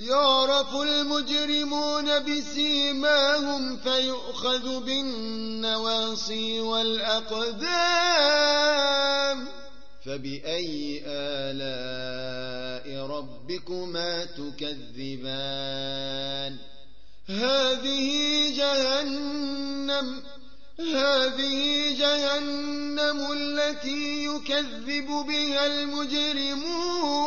يعرف المجرمون بسيماهم فيؤخذ بالنواصي والأقدام. فبأي آلاء ربكما تكذبان؟ هذه جهنم هذه جهنم التي يكذب بها المجرمون.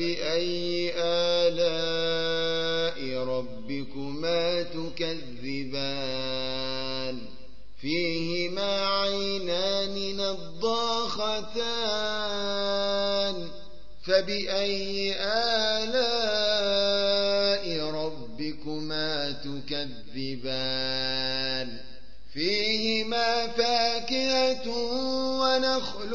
فبأي آلاء ربكما تكذبان؟ فيهما عينان نضاختان. فبأي آلاء ربكما تكذبان؟ فيهما فاكهة ونخل